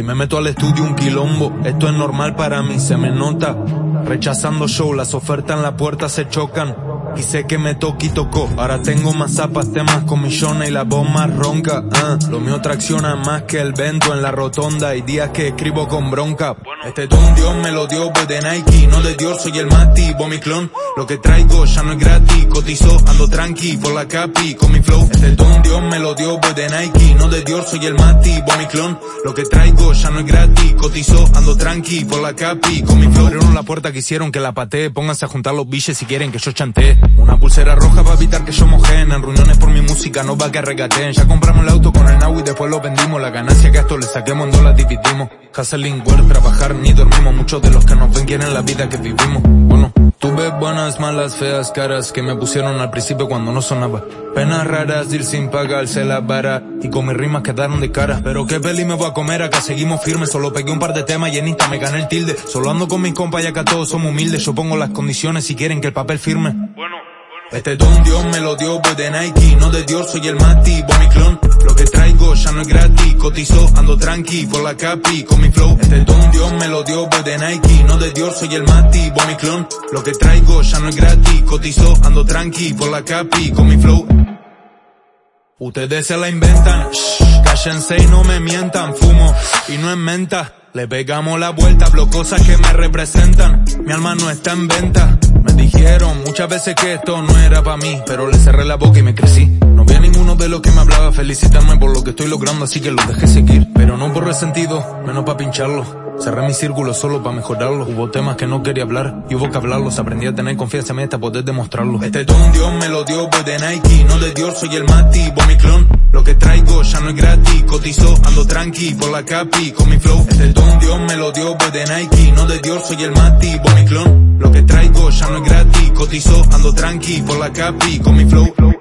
Si me meto al estudio un quilombo, esto es normal para mí, se me nota. Rechazando show, las ofertas en la puerta se chocan. Y sé que me toque y tocó. Ahora tengo más zapas, temas con y la voz más ronca. ah. Lo mío tracciona más que el vento en la rotonda. Hay días que escribo con bronca. Este don Dios me lo dio, voy de Nike. No de Dios, soy el Mati, vos clon. Lo que traigo ya no es gratis. Cotizo, ando tranqui por la capi con mi flow. Este don Dios me lo dio, voy de Nike. No de Dios, soy el Mati, vos mi clon. Lo que traigo ya no es gratis. Cotizo, ando tranqui por la capi con mi flow. Abrieron la puerta, quisieron que la patee. Pónganse a juntar los billetes si quieren que yo chantee. Una pulsera roja para evitar que yo mojeen. En reuniones por mi música no va que regateen. Ya compramos el auto con el Now y después lo vendimos. La ganancia que a esto le saquemos en dólares dividimos. Hustling, work, trabajar ni dormimos. Muchos de los que nos ven quieren la vida que vivimos. Bueno, tuve buenas, malas, feas caras que me pusieron al principio cuando no sonaba. Penas raras, ir sin pagarse la vara. Y con mis rimas quedaron de cara. Pero qué peli me voy a comer, acá seguimos firmes. Solo pegué un par de temas y en Insta me gané el tilde. Solo ando con mis compas y acá todos somos humildes. Yo pongo las condiciones si quieren que el papel firme. Este don Dios me lo dio, voy de Nike, no de Dios, soy el Mati, voy mi clon. Lo que traigo ya no es gratis, cotizo, ando tranqui, por la capi, con mi flow. Este don Dios me lo dio, voy de Nike, no de Dios, soy el Mati, voy mi clon. Lo que traigo ya no es gratis, cotizo, ando tranqui, por la capi, con mi flow. Ustedes se la inventan, shh, cállense y no me mientan, fumo y no es menta. Le pegamos la vuelta, hablo cosas que me representan. Mi alma no está en venta. Me dijeron muchas veces que esto no era para mí, pero le cerré la boca y me crecí. No vi a ninguno de los que me hablaba felicitarme por lo que estoy logrando, así que lo dejé seguir. Pero no por resentido, menos para pincharlo. Cerré mi círculo solo para mejorarlo. Hubo temas que no quería hablar y hubo que hablarlos. Aprendí a tener confianza en mí hasta poder demostrarlo. Este don Dios me lo dio, voy de Nike. No de Dios, soy el Mati, voy mi clon. Lo que traigo ya no es gratis. Cotizo, ando tranqui por la capi con mi flow. Este don Dios me lo dio, voy de Nike. No de Dios, soy el Mati, voy mi clon. Lo que traigo ya no es gratis. Cotizo, ando tranqui por la capi con mi flow.